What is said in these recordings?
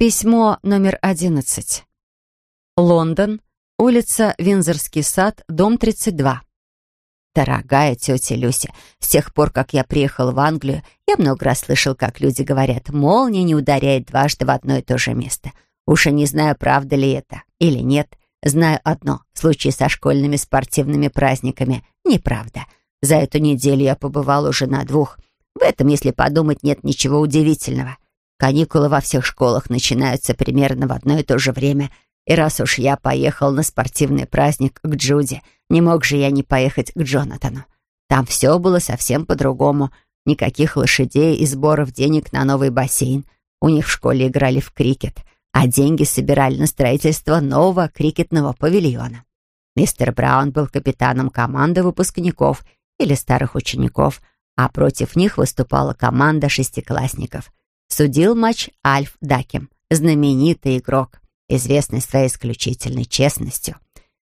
Письмо номер одиннадцать. Лондон, улица Винзорский сад, дом 32. Дорогая тетя Люся, с тех пор, как я приехал в Англию, я много раз слышал, как люди говорят, молния не ударяет дважды в одно и то же место. Уж и не знаю, правда ли это или нет. Знаю одно, в случае со школьными спортивными праздниками, неправда. За эту неделю я побывал уже на двух. В этом, если подумать, нет ничего удивительного. Каникулы во всех школах начинаются примерно в одно и то же время — и раз уж я поехал на спортивный праздник к Джуди, не мог же я не поехать к Джонатану. Там все было совсем по-другому. Никаких лошадей и сборов денег на новый бассейн. У них в школе играли в крикет, а деньги собирали на строительство нового крикетного павильона. Мистер Браун был капитаном команды выпускников или старых учеников, а против них выступала команда шестиклассников. Судил матч Альф Дакем, знаменитый игрок известный своей исключительной честностью.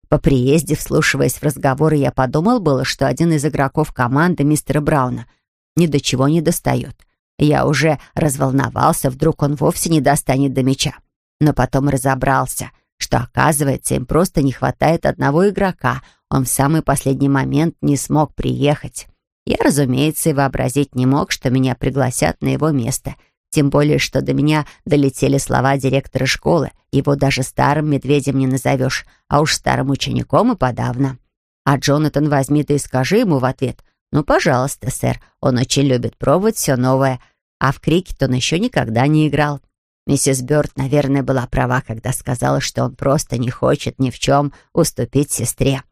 По приезде, вслушиваясь в разговоры, я подумал было, что один из игроков команды мистера Брауна ни до чего не достает. Я уже разволновался, вдруг он вовсе не достанет до мяча. Но потом разобрался, что, оказывается, им просто не хватает одного игрока. Он в самый последний момент не смог приехать. Я, разумеется, и вообразить не мог, что меня пригласят на его место — тем более, что до меня долетели слова директора школы. Его даже старым медведем не назовешь, а уж старым учеником и подавно. А Джонатан возьми ты и скажи ему в ответ. «Ну, пожалуйста, сэр, он очень любит пробовать все новое, а в крикет он еще никогда не играл». Миссис Бёрд, наверное, была права, когда сказала, что он просто не хочет ни в чем уступить сестре.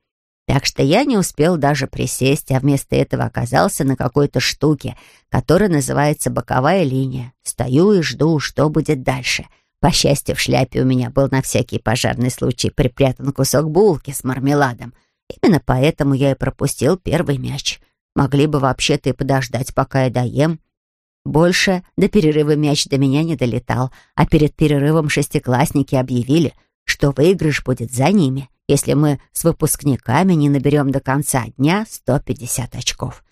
Так что я не успел даже присесть, а вместо этого оказался на какой-то штуке, которая называется боковая линия. Стою и жду, что будет дальше. По счастью, в шляпе у меня был на всякий пожарный случай припрятан кусок булки с мармеладом. Именно поэтому я и пропустил первый мяч. Могли бы вообще-то и подождать, пока я доем. Больше до перерыва мяч до меня не долетал, а перед перерывом шестиклассники объявили, что выигрыш будет за ними — если мы с выпускниками не наберем до конца дня 150 очков.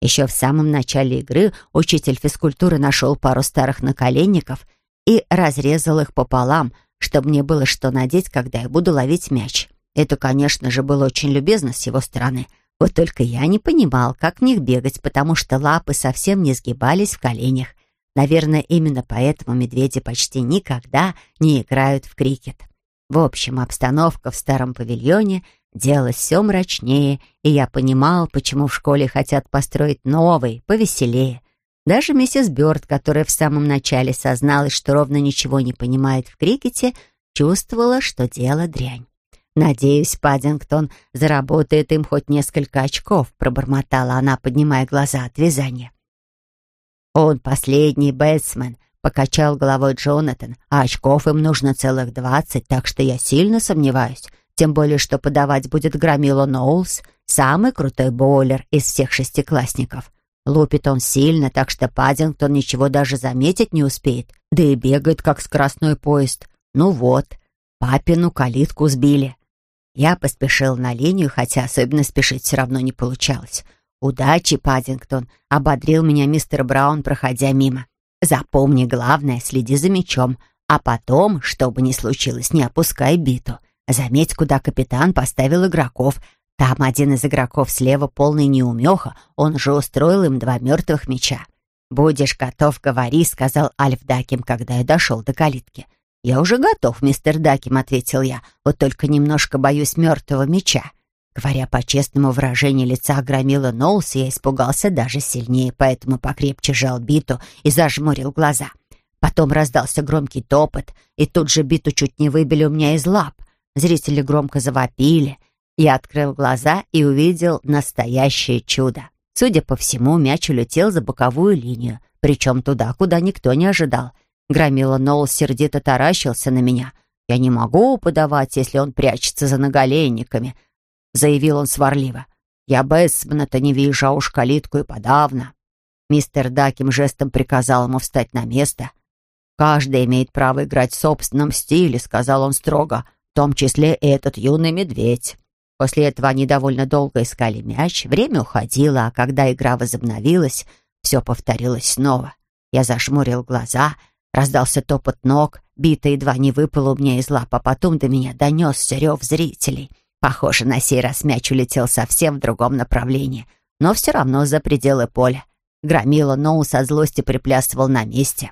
Еще в самом начале игры учитель физкультуры нашел пару старых наколенников и разрезал их пополам, чтобы мне было что надеть, когда я буду ловить мяч. Это, конечно же, было очень любезно с его стороны. Вот только я не понимал, как в них бегать, потому что лапы совсем не сгибались в коленях. Наверное, именно поэтому медведи почти никогда не играют в крикет. В общем, обстановка в старом павильоне делалась все мрачнее, и я понимал, почему в школе хотят построить новый, повеселее. Даже миссис Бёрд, которая в самом начале созналась, что ровно ничего не понимает в крикете, чувствовала, что дело дрянь. «Надеюсь, Паддингтон заработает им хоть несколько очков», пробормотала она, поднимая глаза от вязания. «Он последний бэтсмен, Покачал головой Джонатан, а очков им нужно целых двадцать, так что я сильно сомневаюсь. Тем более, что подавать будет Громила Ноулс, самый крутой боулер из всех шестиклассников. Лупит он сильно, так что Паддингтон ничего даже заметить не успеет, да и бегает, как скоростной поезд. Ну вот, папину калитку сбили. Я поспешил на линию, хотя особенно спешить все равно не получалось. «Удачи, Паддингтон!» — ободрил меня мистер Браун, проходя мимо. Запомни главное, следи за мячом, а потом, что бы ни случилось, не опускай биту. Заметь, куда капитан поставил игроков. Там один из игроков слева полный неумеха, он же устроил им два мертвых мяча. «Будешь готов, говори», — сказал Альф Даким, когда я дошел до калитки. «Я уже готов, мистер Даким», — ответил я, «вот только немножко боюсь мертвого мяча». Говоря по честному выражению лица громила Ноулс, я испугался даже сильнее, поэтому покрепче жал биту и зажмурил глаза. Потом раздался громкий топот, и тут же биту чуть не выбили у меня из лап. Зрители громко завопили. Я открыл глаза и увидел настоящее чудо. Судя по всему, мяч улетел за боковую линию, причем туда, куда никто не ожидал. Громила Ноулс сердито таращился на меня. Я не могу подавать, если он прячется за наголенниками, заявил он сварливо. «Я Бессмана-то не вижу, а уж калитку и подавно». Мистер Даким жестом приказал ему встать на место. «Каждый имеет право играть в собственном стиле», — сказал он строго, «в том числе и этот юный медведь». После этого они довольно долго искали мяч, время уходило, а когда игра возобновилась, все повторилось снова. Я зашмурил глаза, раздался топот ног, Бита едва не выпала у меня из лап, а потом до меня донесся рев зрителей. Похоже, на сей раз мяч улетел совсем в другом направлении, но все равно за пределы поля. Громила Ноу со злости приплясывал на месте.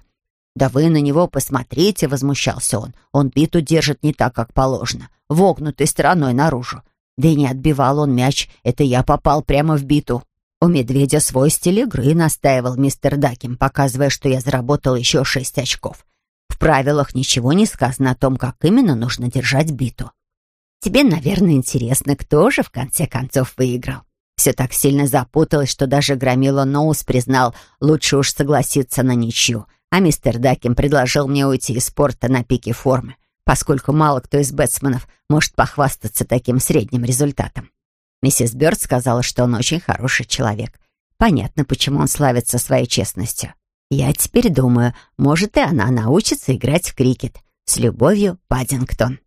«Да вы на него посмотрите», — возмущался он. «Он биту держит не так, как положено, вогнутой стороной наружу. Да и не отбивал он мяч, это я попал прямо в биту». «У медведя свой стиль игры», — настаивал мистер Дакин, показывая, что я заработал еще шесть очков. «В правилах ничего не сказано о том, как именно нужно держать биту. Тебе, наверное, интересно, кто же в конце концов выиграл?» Все так сильно запуталось, что даже Громила Ноус признал, лучше уж согласиться на ничью, а мистер Дакин предложил мне уйти из спорта на пике формы, поскольку мало кто из бэтсменов может похвастаться таким средним результатом. Миссис Бёрд сказала, что он очень хороший человек. Понятно, почему он славится своей честностью. Я теперь думаю, может, и она научится играть в крикет. С любовью, Паддингтон.